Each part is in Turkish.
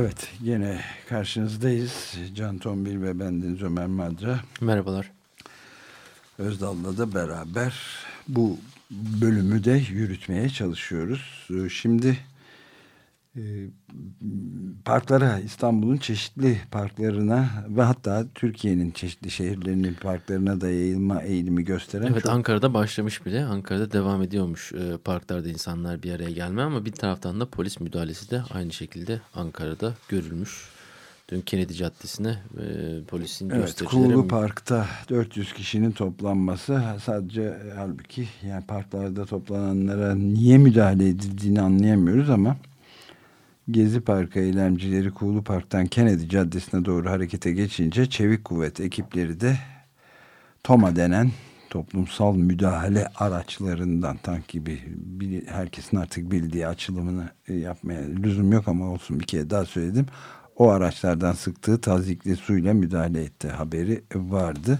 Evet yine karşınızdayız. Can Tombil ve bendeniz Ömer Madra. Merhabalar. Özdal'la da beraber bu bölümü de yürütmeye çalışıyoruz. Şimdi e, parklara İstanbul'un çeşitli parklarına ve hatta Türkiye'nin çeşitli şehirlerinin parklarına da yayılma eğilimi gösteren Evet çok... Ankara'da başlamış bile Ankara'da devam ediyormuş e, parklarda insanlar bir araya gelme ama bir taraftan da polis müdahalesi de aynı şekilde Ankara'da görülmüş. Dün Kennedy Caddesi'ne e, polisin evet, göstericileri... Kuğulu Park'ta 400 kişinin toplanması sadece halbuki yani parklarda toplananlara niye müdahale edildiğini anlayamıyoruz ama Gezi Parkı eylemcileri Kuğulu Park'tan Kennedy Caddesi'ne doğru harekete geçince Çevik Kuvvet ekipleri de TOMA denen toplumsal müdahale araçlarından tank gibi herkesin artık bildiği açılımını e, yapmaya lüzum yok ama olsun bir kere daha söyledim. O araçlardan sıktığı tazikli suyla müdahale etti haberi vardı.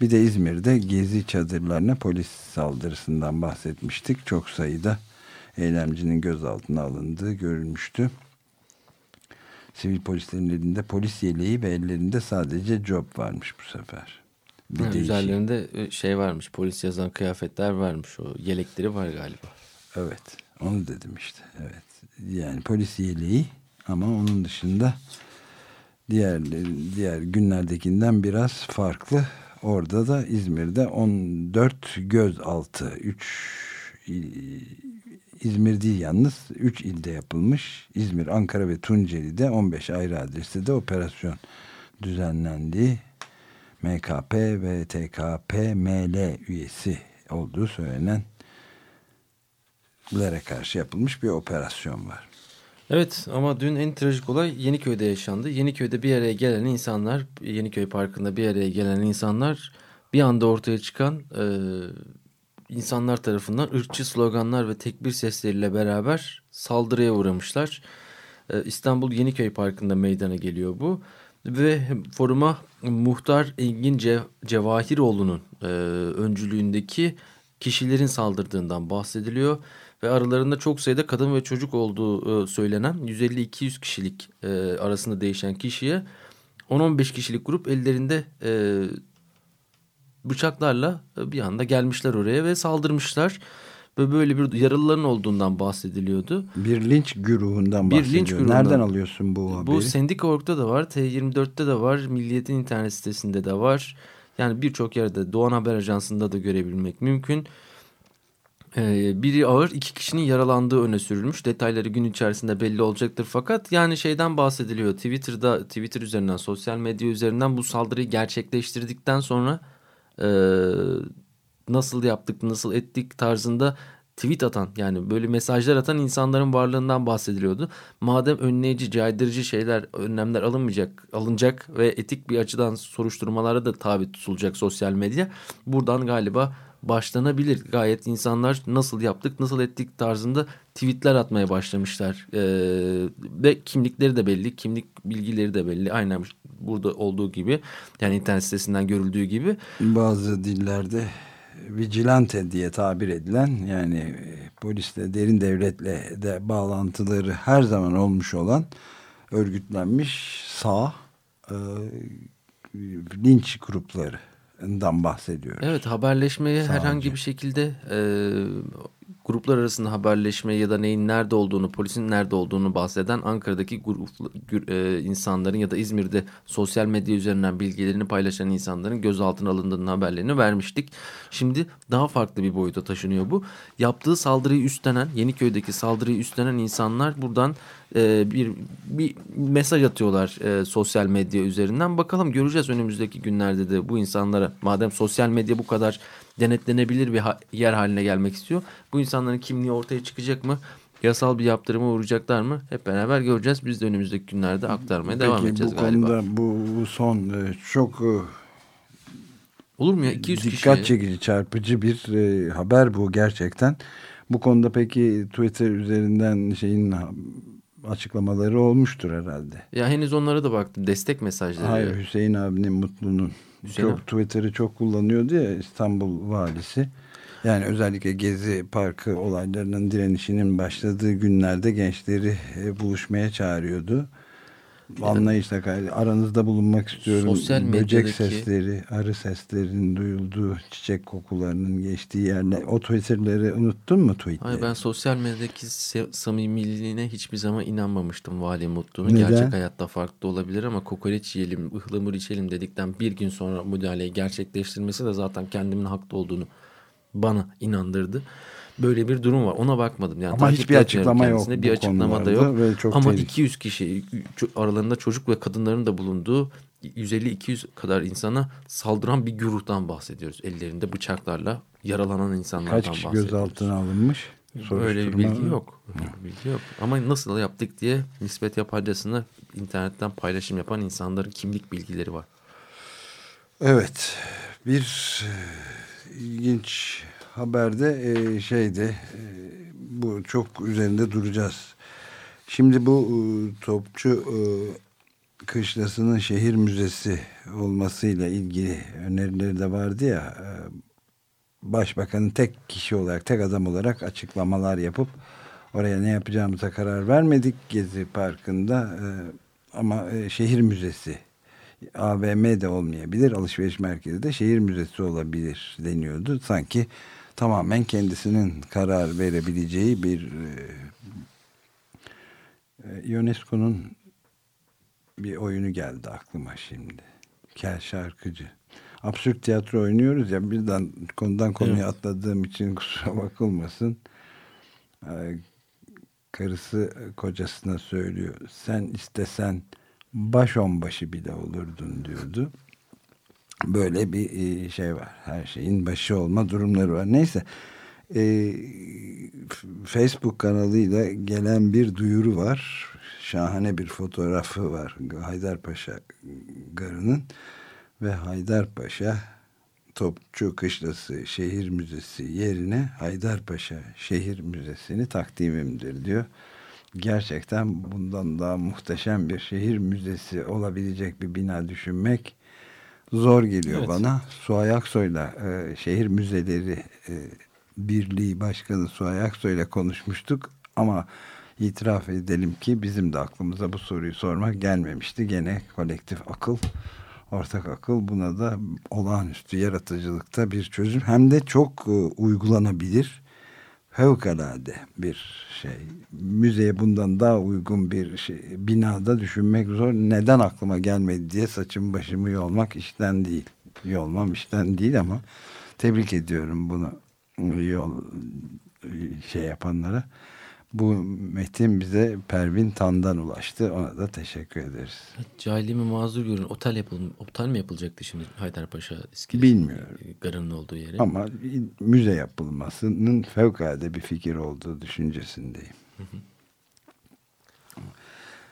Bir de İzmir'de gezi çadırlarına polis saldırısından bahsetmiştik. Çok sayıda eylemcinin gözaltına alındığı görülmüştü. Sivil polislerin elinde polis yeleği ve ellerinde sadece job varmış bu sefer. Bir ha, üzerlerinde e, şey varmış polis yazan kıyafetler varmış o yelekleri var galiba. Evet onu dedim işte evet yani polis yeleği ama onun dışında diğer diğer günlerdekinden biraz farklı. Orada da İzmir'de 14 gözaltı 3 İzmir değil yalnız 3 ilde yapılmış. İzmir, Ankara ve Tunceli'de 15 ayrı adreste de operasyon düzenlendi. MKP ve TKP ML üyesi olduğu söylenen lere karşı yapılmış bir operasyon var. Evet ama dün en trajik olay Yeniköy'de yaşandı. Yeniköy'de bir araya gelen insanlar, Yeniköy Parkı'nda bir araya gelen insanlar bir anda ortaya çıkan e, insanlar tarafından ırkçı sloganlar ve tekbir sesleriyle beraber saldırıya uğramışlar. Ee, İstanbul Yeniköy Parkı'nda meydana geliyor bu. Ve foruma muhtar Engin Cev Cevahiroğlu'nun e, öncülüğündeki kişilerin saldırdığından bahsediliyor. Ve aralarında çok sayıda kadın ve çocuk olduğu e, söylenen 150-200 kişilik e, arasında değişen kişiye 10-15 kişilik grup ellerinde e, bıçaklarla e, bir anda gelmişler oraya ve saldırmışlar. Ve böyle bir yaralıların olduğundan bahsediliyordu. Bir linç güruhundan bahsediyor. Bir linç güruhundan. Nereden alıyorsun bu haberi? Bu Sendika.org'da da var, T24'te de var, Milliyet'in internet sitesinde de var. Yani birçok yerde Doğan Haber Ajansı'nda da görebilmek mümkün. Ee, biri ağır iki kişinin yaralandığı öne sürülmüş. Detayları gün içerisinde belli olacaktır. Fakat yani şeyden bahsediliyor. Twitter'da Twitter üzerinden sosyal medya üzerinden bu saldırıyı gerçekleştirdikten sonra e, nasıl yaptık, nasıl ettik tarzında tweet atan yani böyle mesajlar atan insanların varlığından bahsediliyordu. Madem önleyici, caydırıcı şeyler, önlemler alınmayacak, alınacak ve etik bir açıdan soruşturmalara da tabi tutulacak sosyal medya. Buradan galiba başlanabilir. Gayet insanlar nasıl yaptık, nasıl ettik tarzında tweetler atmaya başlamışlar. Ee, ve kimlikleri de belli, kimlik bilgileri de belli. Aynen burada olduğu gibi yani internet sitesinden görüldüğü gibi. Bazı dillerde vigilante diye tabir edilen yani e, polisle derin devletle de bağlantıları her zaman olmuş olan örgütlenmiş sağ e, linç gruplarından bahsediyoruz. Evet haberleşmeye Sağcı. herhangi bir şekilde e, gruplar arasında haberleşme ya da neyin nerede olduğunu, polisin nerede olduğunu bahseden Ankara'daki grup, e, insanların ya da İzmir'de sosyal medya üzerinden bilgilerini paylaşan insanların gözaltına alındığının haberlerini vermiştik. Şimdi daha farklı bir boyuta taşınıyor bu. Yaptığı saldırıyı üstlenen, Yeniköy'deki saldırıyı üstlenen insanlar buradan e, bir, bir mesaj atıyorlar e, sosyal medya üzerinden. Bakalım göreceğiz önümüzdeki günlerde de bu insanlara madem sosyal medya bu kadar denetlenebilir bir ha yer haline gelmek istiyor. Bu insanların kimliği ortaya çıkacak mı? Yasal bir yaptırıma uğrayacaklar mı? Hep beraber göreceğiz. Biz de önümüzdeki günlerde aktarmaya Peki, devam edeceğiz bu galiba. Konuda, bu, bu son e, çok e, Olur mu ya? 200 dikkat kişi. çekici, çarpıcı bir e, haber bu gerçekten. Bu konuda peki Twitter üzerinden şeyin açıklamaları olmuştur herhalde. Ya henüz onlara da baktım. Destek mesajları. Hayır Hüseyin abinin Mutlu'nun Hüseyin çok abi. Twitter'ı çok kullanıyordu ya İstanbul valisi. Yani özellikle Gezi Parkı olaylarının direnişinin başladığı günlerde gençleri e, buluşmaya çağırıyordu. Anlayışla aranızda bulunmak istiyorum. Sosyal Böcek medyadaki- sesleri, arı seslerinin duyulduğu, çiçek kokularının geçtiği yerler. O Twitter'ları unuttun mu tweetleri? Hayır ben sosyal medyadaki samimiliğine hiçbir zaman inanmamıştım Vali Mutlu'nun. Gerçek hayatta farklı olabilir ama kokoreç yiyelim, ıhlamur içelim dedikten bir gün sonra müdahaleyi gerçekleştirmesi de zaten kendimin haklı olduğunu bana inandırdı. Böyle bir durum var. Ona bakmadım. Yani Ama hiçbir açıklama yok Bir açıklama da yok. Ama tehlikeli. 200 kişi aralarında çocuk ve kadınların da bulunduğu 150-200 kadar insana saldıran bir güruhtan bahsediyoruz. Ellerinde bıçaklarla yaralanan insanlardan Kaç kişi bahsediyoruz. gözaltına alınmış? Öyle bir bilgi yok. Bilgi yok. Ama nasıl yaptık diye nispet yaparcasına internetten paylaşım yapan insanların kimlik bilgileri var. Evet. Bir e, ilginç haberde e, şeydi e, bu çok üzerinde duracağız. Şimdi bu e, Topçu e, Kışlası'nın şehir müzesi olmasıyla ilgili önerileri de vardı ya e, Başbakanın tek kişi olarak, tek adam olarak açıklamalar yapıp oraya ne yapacağımıza karar vermedik Gezi Parkı'nda e, ama e, şehir müzesi AVM de olmayabilir, alışveriş merkezi de şehir müzesi olabilir deniyordu. Sanki tamamen kendisinin karar verebileceği bir e, e, UNESCO'nun bir oyunu geldi aklıma şimdi. Kel şarkıcı. Absürt tiyatro oynuyoruz ya birden konudan konuya Evet. atladığım için kusura bakılmasın. Ee, Karısı kocasına söylüyor. Sen istesen baş onbaşı bile olurdun diyordu. Böyle bir e, şey var. Her şeyin başı olma durumları var. Neyse. E, Facebook kanalıyla gelen bir duyuru var. Şahane bir fotoğrafı var. Haydarpaşa Garı'nın ve Haydarpaşa Topçu Kışlası Şehir Müzesi yerine Haydarpaşa Şehir Müzesi'ni takdimimdir diyor. Gerçekten bundan daha muhteşem bir şehir müzesi olabilecek bir bina düşünmek zor geliyor Evet. bana. Suay Aksoy'la e, Şehir Müzeleri e, Birliği Başkanı Suay Aksoy'la konuşmuştuk ama itiraf edelim ki bizim de aklımıza bu soruyu sormak gelmemişti. Gene kolektif akıl ortak akıl buna da olağanüstü yaratıcılıkta bir çözüm hem de çok e, uygulanabilir fevkalade bir şey. Müzeye bundan daha uygun bir şey, binada düşünmek zor. Neden aklıma gelmedi diye saçımı başımı yolmak işten değil. Yolmam işten değil ama tebrik ediyorum bunu yol şey yapanlara. Bu metin bize Pervin Tan'dan ulaştı. Ona da teşekkür ederiz. Cahilliğimi mazur görün. Otel, yapıl otel mi yapılacaktı şimdi Haydarpaşa iskelesi? Bilmiyorum. Garının olduğu yere. Ama müze yapılmasının fevkalade bir fikir olduğu düşüncesindeyim.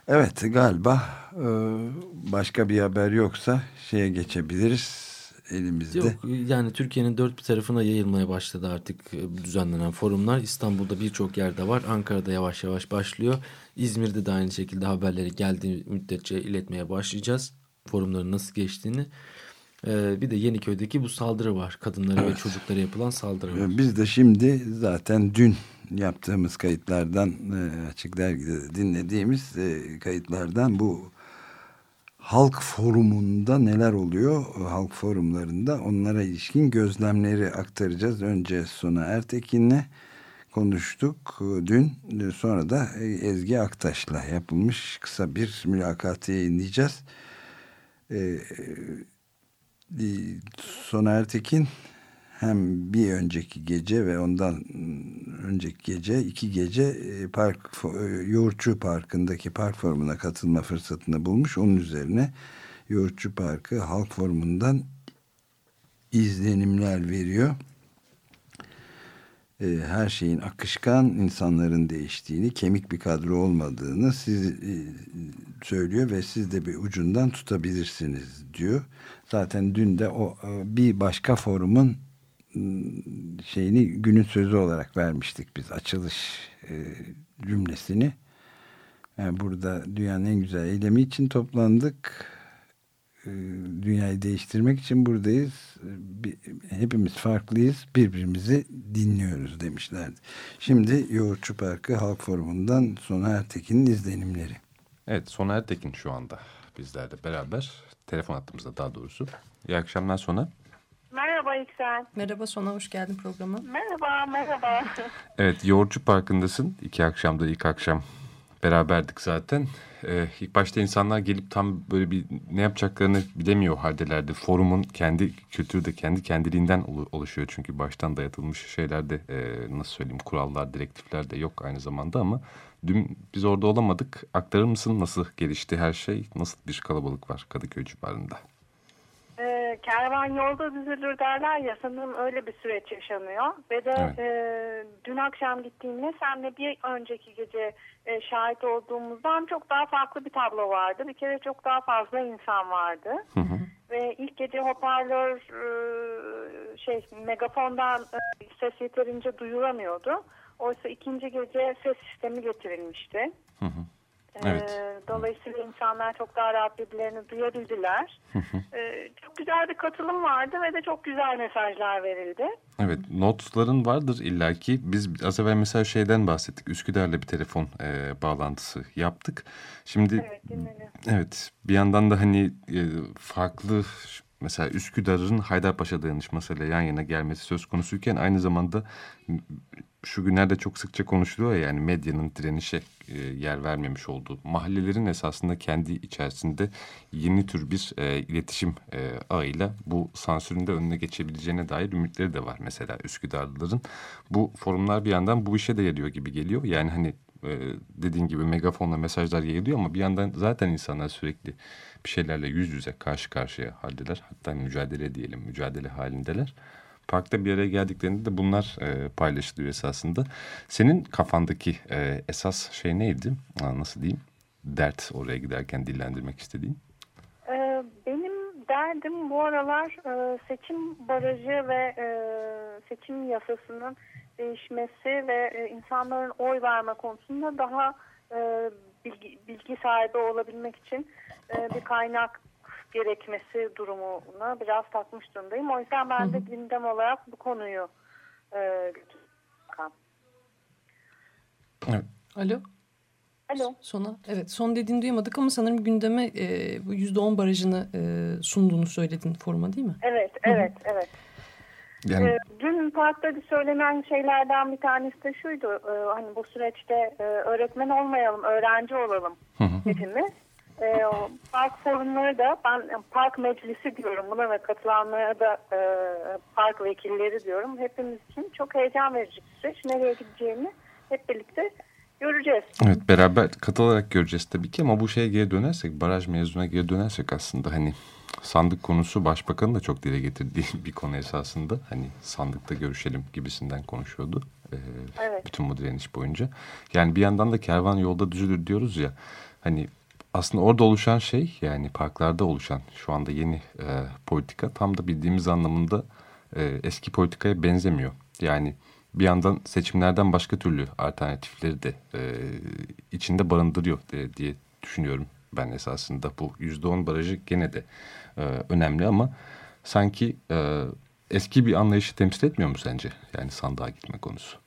Evet galiba e, başka bir haber yoksa şeye geçebiliriz elimizde. Yok yani Türkiye'nin dört bir tarafına yayılmaya başladı artık e, düzenlenen forumlar. İstanbul'da birçok yerde var. Ankara'da yavaş yavaş başlıyor. İzmir'de de aynı şekilde haberleri geldiği müddetçe iletmeye başlayacağız. Forumların nasıl geçtiğini. Ee, bir de Yeniköy'deki bu saldırı var. Kadınlara ve çocuklara yapılan saldırı var. Biz de şimdi zaten dün yaptığımız kayıtlardan e, açık dergide dinlediğimiz e, kayıtlardan bu halk forumunda neler oluyor halk forumlarında onlara ilişkin gözlemleri aktaracağız. Önce Suna Ertekin'le konuştuk dün. Sonra da Ezgi Aktaş'la yapılmış kısa bir mülakatı yayınlayacağız. Ee, Soner Tekin hem bir önceki gece ve ondan önceki gece iki gece e, park e, Yoğurtçu Parkı'ndaki park forumuna katılma fırsatını bulmuş. Onun üzerine Yoğurtçu Parkı Halk Forumu'ndan izlenimler veriyor. E, her şeyin akışkan insanların değiştiğini, kemik bir kadro olmadığını siz söylüyor ve siz de bir ucundan tutabilirsiniz diyor. Zaten dün de o bir başka forumun şeyini günün sözü olarak vermiştik biz açılış e, cümlesini. Yani burada dünyanın en güzel eylemi için toplandık. E, dünyayı değiştirmek için buradayız. Bir, hepimiz farklıyız. Birbirimizi dinliyoruz demişlerdi. Şimdi Yoğurtçu Parkı Halk Forumu'ndan Sona Ertekin'in izlenimleri. Evet Sona Ertekin şu anda bizlerle beraber. Telefon attığımızda daha doğrusu. İyi akşamlar Sona. Merhaba İksel. Merhaba Sona, hoş geldin programa. Merhaba, merhaba. Evet, Yoğurtçu Parkı'ndasın. İki akşamda ilk akşam beraberdik zaten. Ee, ilk başta insanlar gelip tam böyle bir ne yapacaklarını bilemiyor haldelerdi. Forumun kendi kültürü de kendi kendiliğinden oluşuyor. Çünkü baştan dayatılmış şeylerde e, nasıl söyleyeyim kurallar, direktifler de yok aynı zamanda ama dün biz orada olamadık. Aktarır mısın nasıl gelişti her şey? Nasıl bir kalabalık var Kadıköy civarında? Kervan yolda düzülür derler ya sanırım öyle bir süreç yaşanıyor. Ve de evet. e, dün akşam gittiğimde senle bir önceki gece e, şahit olduğumuzdan çok daha farklı bir tablo vardı. Bir kere çok daha fazla insan vardı. Hı hı. Ve ilk gece hoparlör e, şey megafondan e, ses yeterince duyuramıyordu. Oysa ikinci gece ses sistemi getirilmişti. Hı hı. Evet. E, dolayısıyla insanlar çok daha rahat birbirlerini duyabildiler. e, çok güzel bir katılım vardı ve de çok güzel mesajlar verildi. Evet notların vardır illaki. Biz az evvel mesela şeyden bahsettik. Üsküdar'la bir telefon e, bağlantısı yaptık. Şimdi evet, evet bir yandan da hani e, farklı mesela Üsküdar'ın Haydarpaşa dayanışmasıyla yan yana gelmesi söz konusuyken aynı zamanda şu günlerde çok sıkça konuşuluyor ya yani medyanın direnişe e, yer vermemiş olduğu mahallelerin esasında kendi içerisinde yeni tür bir e, iletişim e, ağıyla bu sansürün de önüne geçebileceğine dair ümitleri de var mesela Üsküdarlıların. Bu forumlar bir yandan bu işe de yarıyor gibi geliyor. Yani hani e, dediğin gibi megafonla mesajlar yayılıyor ama bir yandan zaten insanlar sürekli bir şeylerle yüz yüze karşı karşıya haldeler. Hatta mücadele diyelim mücadele halindeler parkta bir araya geldiklerinde de bunlar e, paylaşılıyor esasında. Senin kafandaki e, esas şey neydi? Nasıl diyeyim? Dert oraya giderken dillendirmek istediğin? Ee, benim derdim bu aralar e, seçim barajı ve e, seçim yasasının değişmesi ve e, insanların oy verme konusunda daha bilgi, bilgi sahibi olabilmek için bir kaynak gerekmesi durumuna biraz takmış durumdayım. O yüzden ben de gündem olarak bu konuyu e, Evet. Alo. Alo. Sona, evet son dediğini duymadık ama sanırım gündeme e, bu yüzde on barajını e, sunduğunu söyledin foruma değil mi? Evet, evet, Hı -hı. evet. Yani... E, dün parkta söylenen şeylerden bir tanesi de şuydu. E, hani bu süreçte e, öğretmen olmayalım, öğrenci olalım Hı -hı. hepimiz. E, park sorunları da ben park meclisi diyorum buna ve katılanlara da e, park vekilleri diyorum. Hepimiz için çok heyecan verici bir süreç. Nereye gideceğini hep birlikte göreceğiz. Evet beraber katılarak göreceğiz tabii ki ama bu şeye geri dönersek baraj mevzuna geri dönersek aslında hani sandık konusu başbakanın da çok dile getirdiği bir konu esasında. Hani sandıkta görüşelim gibisinden konuşuyordu. Ee, evet. Bütün bu direniş boyunca. Yani bir yandan da kervan yolda düzülür diyoruz ya. Hani aslında orada oluşan şey yani parklarda oluşan şu anda yeni e, politika tam da bildiğimiz anlamında e, eski politikaya benzemiyor. Yani bir yandan seçimlerden başka türlü alternatifleri de e, içinde barındırıyor diye, diye düşünüyorum ben esasında. Bu yüzde on barajı gene de e, önemli ama sanki e, eski bir anlayışı temsil etmiyor mu sence? Yani sandığa gitme konusu.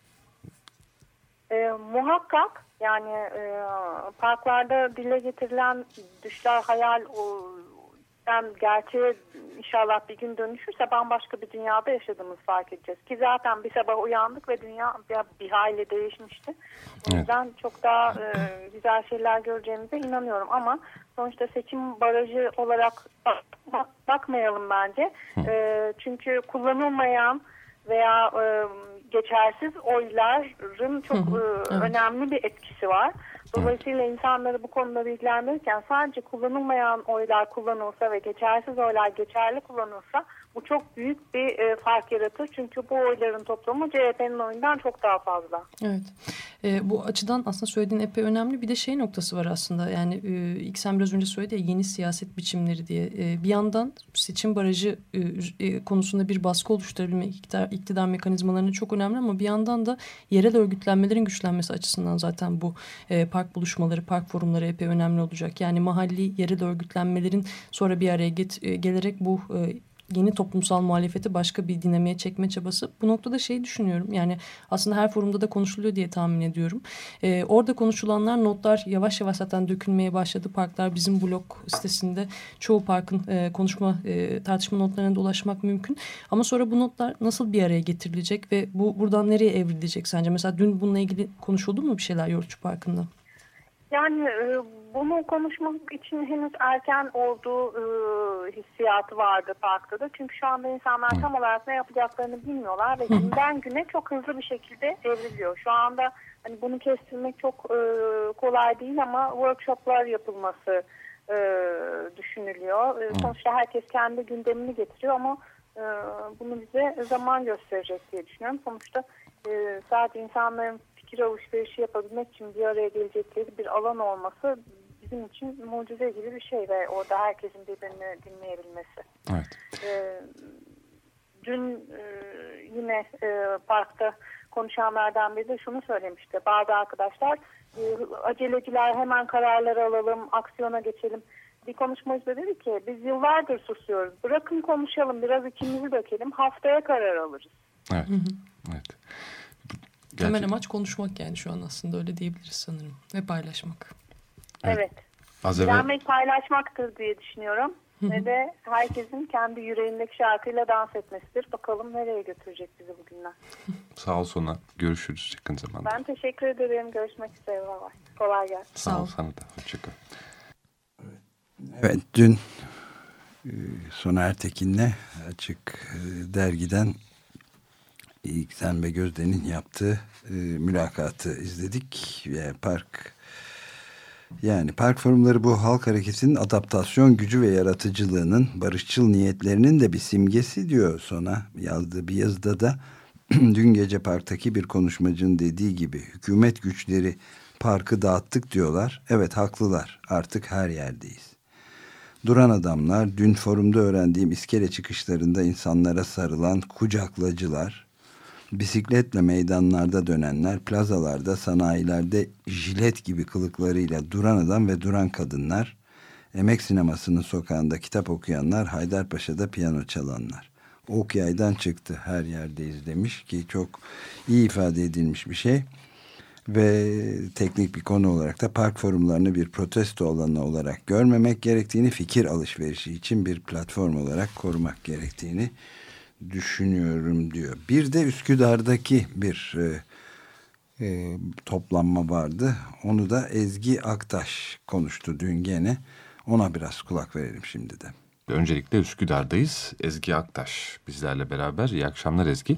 E, muhakkak yani e, parklarda dile getirilen düşler, hayal, o, ben gerçeğe inşallah bir gün dönüşürse bambaşka bir dünyada yaşadığımızı fark edeceğiz. Ki zaten bir sabah uyandık ve dünya bir, bir hayli değişmişti. O yüzden evet. çok daha e, güzel şeyler göreceğimize inanıyorum ama sonuçta seçim barajı olarak bak, bakmayalım bence. E, çünkü kullanılmayan veya e, geçersiz oyların çok hı hı, e, evet. önemli bir etkisi var. Dolayısıyla evet. insanları bu konuda bilgilendirirken sadece kullanılmayan oylar kullanılsa ve geçersiz oylar geçerli kullanılsa bu çok büyük bir e, fark yaratır. Çünkü bu oyların toplamı CHP'nin oyundan çok daha fazla. Evet. E, bu açıdan aslında söylediğin epey önemli. Bir de şey noktası var aslında. Yani e, ilk sen biraz önce söyledi ya yeni siyaset biçimleri diye. E, bir yandan seçim barajı e, e, konusunda bir baskı oluşturabilmek iktidar, iktidar mekanizmalarına çok önemli ama bir yandan da yerel örgütlenmelerin güçlenmesi açısından zaten bu e, park buluşmaları, park forumları epey önemli olacak. Yani mahalli yerel örgütlenmelerin sonra bir araya get, e, gelerek bu e, yeni toplumsal muhalefeti başka bir dinamiğe çekme çabası. Bu noktada şey düşünüyorum yani aslında her forumda da konuşuluyor diye tahmin ediyorum. Ee, orada konuşulanlar notlar yavaş yavaş zaten dökülmeye başladı. Parklar bizim blog sitesinde çoğu parkın e, konuşma e, tartışma notlarına da ulaşmak mümkün. Ama sonra bu notlar nasıl bir araya getirilecek ve bu buradan nereye evrilecek sence? Mesela dün bununla ilgili konuşuldu mu bir şeyler Yorucu Parkı'nda? Yani e, bunu konuşmak için henüz erken olduğu e, hissiyatı vardı parkta da. Çünkü şu anda insanlar tam olarak ne yapacaklarını bilmiyorlar ve günden güne çok hızlı bir şekilde evriliyor. Şu anda hani bunu kestirmek çok e, kolay değil ama workshoplar yapılması e, düşünülüyor. E, sonuçta herkes kendi gündemini getiriyor ama e, bunu bize zaman gösterecek diye düşünüyorum. Sonuçta e, sadece insanların fikir alışverişi yapabilmek için bir araya gelecekleri bir alan olması bizim için mucize gibi bir şey ve orada herkesin birbirini dinleyebilmesi. Evet. Ee, dün e, yine e, parkta konuşanlardan biri de şunu söylemişti. Bazı arkadaşlar e, aceleciler hemen kararlar alalım, aksiyona geçelim. Bir konuşmacı da dedi ki biz yıllardır susuyoruz. Bırakın konuşalım, biraz içimizi dökelim, haftaya karar alırız. Evet. evet. Gerçekten. Temel amaç konuşmak yani şu an aslında öyle diyebiliriz sanırım. Ve paylaşmak. Evet. evet. Az evvel... paylaşmaktır diye düşünüyorum. Ve de herkesin kendi yüreğindeki şarkıyla dans etmesidir. Bakalım nereye götürecek bizi bugünler. Sağ ol Sona. Görüşürüz yakın zamanda. Ben teşekkür ederim. Görüşmek üzere. Kolay gelsin. Sağ, Sağ ol sana da. Hoşçakal. Evet dün e, Sona Ertekin'le Açık e, Dergi'den İlksen ve Gözde'nin yaptığı e, mülakatı izledik. ve Park yani park forumları bu halk hareketinin adaptasyon gücü ve yaratıcılığının barışçıl niyetlerinin de bir simgesi diyor sona yazdığı bir yazıda da dün gece parktaki bir konuşmacının dediği gibi hükümet güçleri parkı dağıttık diyorlar. Evet haklılar artık her yerdeyiz. Duran adamlar dün forumda öğrendiğim iskele çıkışlarında insanlara sarılan kucaklacılar bisikletle meydanlarda dönenler, plazalarda, sanayilerde jilet gibi kılıklarıyla duran adam ve duran kadınlar, emek sinemasının sokağında kitap okuyanlar, Haydarpaşa'da piyano çalanlar. Ok yaydan çıktı her yerdeyiz demiş ki çok iyi ifade edilmiş bir şey. Ve teknik bir konu olarak da park forumlarını bir protesto alanı olarak görmemek gerektiğini, fikir alışverişi için bir platform olarak korumak gerektiğini düşünüyorum diyor. Bir de Üsküdar'daki bir e, e, toplanma vardı. Onu da Ezgi Aktaş konuştu dün gene. Ona biraz kulak verelim şimdi de. Öncelikle Üsküdar'dayız. Ezgi Aktaş bizlerle beraber. İyi akşamlar Ezgi.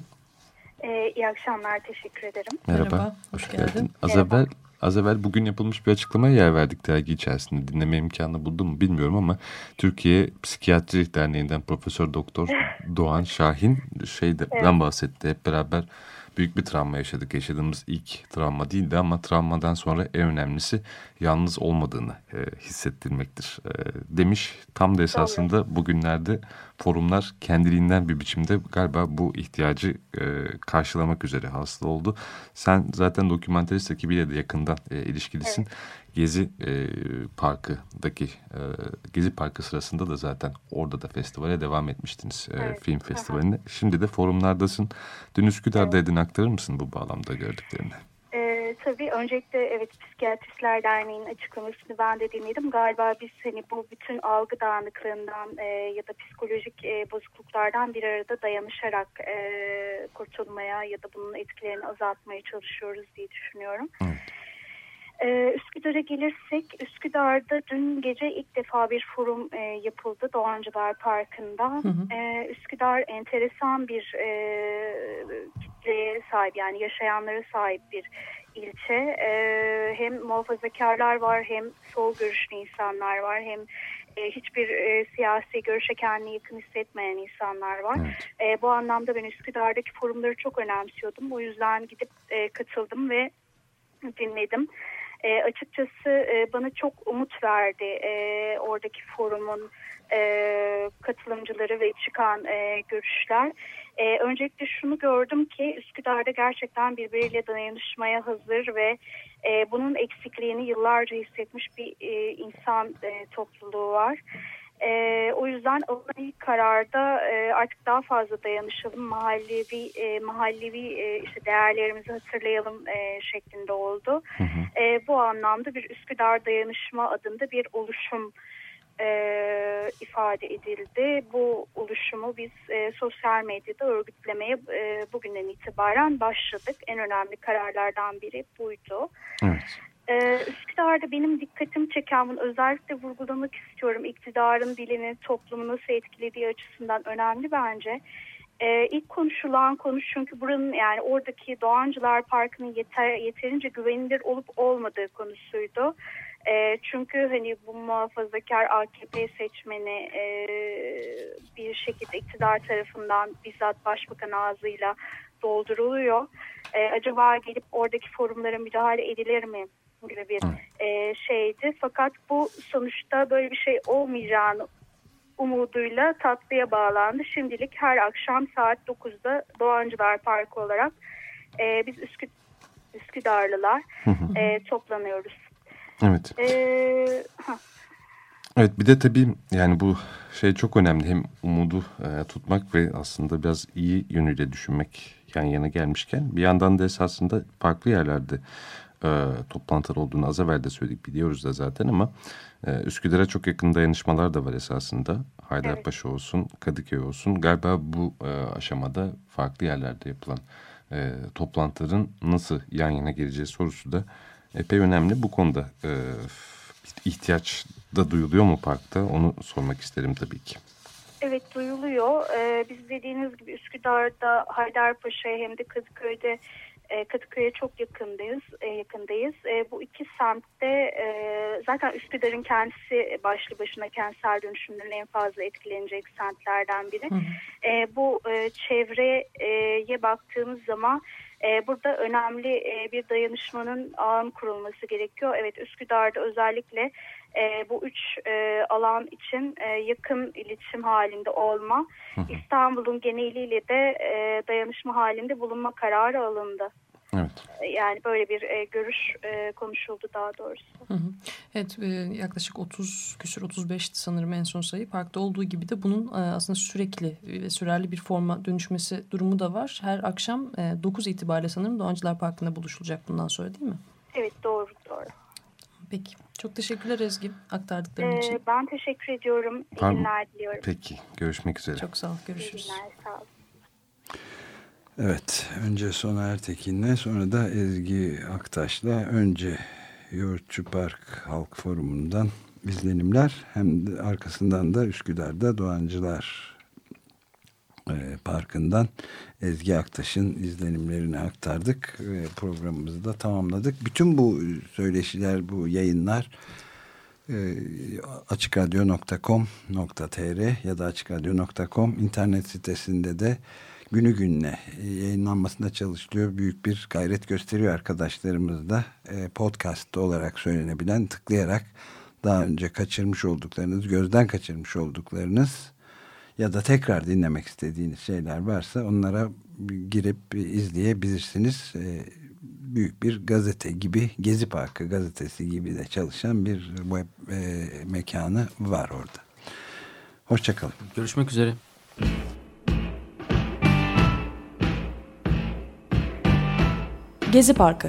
Ee, iyi akşamlar, teşekkür ederim. Merhaba, Merhaba hoş, geldin. geldin. Az Merhaba. evvel Az evvel bugün yapılmış bir açıklamaya yer verdik dergi içerisinde. Dinleme imkanı buldum mu bilmiyorum ama Türkiye Psikiyatri Derneği'nden Profesör Doktor Doğan Şahin şeyden evet. bahsetti. Hep beraber büyük bir travma yaşadık. Yaşadığımız ilk travma değildi ama travmadan sonra en önemlisi yalnız olmadığını e, hissettirmektir e, demiş. Tam da esasında bugünlerde forumlar kendiliğinden bir biçimde galiba bu ihtiyacı e, karşılamak üzere hasıl oldu. Sen zaten dokümenterist ekibiyle de yakından e, ilişkilisin. Evet. Gezi e, Parkı'daki e, Gezi Parkı sırasında da zaten orada da festivale devam etmiştiniz. E, evet. Film festivaline. Aha. Şimdi de forumlardasın. Dün Üsküdar'daydın evet. aktarır mısın bu bağlamda gördüklerini? tabii. Öncelikle evet Psikiyatristler Derneği'nin açıklamasını ben de dinledim. Galiba biz hani bu bütün algı dağınıklığından e, ya da psikolojik e, bozukluklardan bir arada dayanışarak e, kurtulmaya ya da bunun etkilerini azaltmaya çalışıyoruz diye düşünüyorum. Evet. Ee, Üsküdar'a gelirsek, Üsküdar'da dün gece ilk defa bir forum e, yapıldı Doğancılar Parkı'nda. Hı hı. Ee, Üsküdar enteresan bir e, kitleye sahip yani yaşayanlara sahip bir ilçe. Ee, hem muhafazakarlar var hem sol görüşlü insanlar var hem e, hiçbir e, siyasi görüşe kendini yakın hissetmeyen insanlar var. Evet. E, bu anlamda ben Üsküdar'daki forumları çok önemsiyordum. O yüzden gidip e, katıldım ve dinledim. E, açıkçası e, bana çok umut verdi e, oradaki forumun e, katılımcıları ve çıkan e, görüşler. E, öncelikle şunu gördüm ki Üsküdar'da gerçekten birbiriyle dayanışmaya hazır ve e, bunun eksikliğini yıllarca hissetmiş bir e, insan e, topluluğu var. E, o yüzden alınan ilk kararda e, artık daha fazla dayanışalım, mahallevi e, mahallevi e, işte değerlerimizi hatırlayalım e, şeklinde oldu. Hı hı. E, bu anlamda bir Üsküdar Dayanışma adında bir oluşum e, ifade edildi. Bu oluşumu biz e, sosyal medyada örgütlemeye e, bugünden itibaren başladık. En önemli kararlardan biri buydu. Evet. Ee, Üsküdar'da benim dikkatim çeken özellikle vurgulamak istiyorum. İktidarın dilini toplumu nasıl etkilediği açısından önemli bence. Ee, ilk konuşulan konu çünkü buranın yani oradaki Doğancılar Parkı'nın yeter, yeterince güvenilir olup olmadığı konusuydu. E, çünkü hani bu muhafazakar AKP seçmeni e, bir şekilde iktidar tarafından bizzat başbakan ağzıyla dolduruluyor. E, acaba gelip oradaki forumlara müdahale edilir mi? Gibi bir e, şeydi. Fakat bu sonuçta böyle bir şey olmayacağını umuduyla tatlıya bağlandı. Şimdilik her akşam saat 9'da Doğancılar Parkı olarak e, biz Üskü, Üsküdarlılar e, toplanıyoruz. Evet. Ee, evet bir de tabii yani bu şey çok önemli. Hem umudu e, tutmak ve aslında biraz iyi yönüyle düşünmek yan yana gelmişken bir yandan da esasında farklı yerlerde e, toplantılar olduğunu az evvel de söyledik biliyoruz da zaten ama e, Üsküdar'a çok yakın dayanışmalar da var esasında. Haydarpaşa evet. olsun, Kadıköy olsun. Galiba bu e, aşamada farklı yerlerde yapılan e, toplantıların nasıl yan yana geleceği sorusu da epey önemli. Bu konuda e, ihtiyaç da duyuluyor mu parkta? Onu sormak isterim tabii ki. Evet duyuluyor. Ee, biz dediğiniz gibi Üsküdar'da Haydarpaşa'ya hem de Kadıköy'de e, Kadıköy'e çok yakındayız. E, yakındayız. E, bu iki semtte e, zaten Üsküdar'ın kendisi başlı başına kentsel dönüşümlerin en fazla etkilenecek semtlerden biri. Hı hı. E, bu e, çevreye baktığımız zaman e, burada önemli e, bir dayanışmanın ağın kurulması gerekiyor. Evet Üsküdar'da özellikle e, bu üç e, alan için e, yakın iletişim halinde olma, İstanbul'un geneliyle de e, dayanışma halinde bulunma kararı alındı. Evet. Yani böyle bir e, görüş e, konuşuldu daha doğrusu. Hı hı. Evet e, yaklaşık 30 küsur 35 sanırım en son sayı. Parkta olduğu gibi de bunun e, aslında sürekli ve sürerli bir forma dönüşmesi durumu da var. Her akşam e, 9 itibariyle sanırım Doğancılar Parkı'nda buluşulacak bundan sonra değil mi? Evet doğru doğru. Peki. Çok teşekkürler Ezgi aktardıkların ee, için. Ben teşekkür ediyorum. İyi günler diliyorum. Peki. Görüşmek üzere. Çok sağ ol. Görüşürüz. İyi günler. Sağ ol. Evet, önce Sona Ertekin'le sonra da Ezgi Aktaş'la önce Yoğurtçu Park Halk Forumu'ndan izlenimler hem de arkasından da Üsküdar'da Doğancılar e, Parkı'ndan Ezgi Aktaş'ın izlenimlerini aktardık ve programımızı da tamamladık. Bütün bu söyleşiler, bu yayınlar e, açıkradyo.com.tr ya da açıkradyo.com internet sitesinde de günü gününe yayınlanmasında çalışılıyor. Büyük bir gayret gösteriyor arkadaşlarımız da. E, podcast olarak söylenebilen tıklayarak daha önce kaçırmış olduklarınız, gözden kaçırmış olduklarınız ya da tekrar dinlemek istediğiniz şeyler varsa onlara girip izleyebilirsiniz. E, büyük bir gazete gibi, Gezi Parkı gazetesi gibi de çalışan bir web e, mekanı var orada. Hoşçakalın. Görüşmek üzere. Gezi Parkı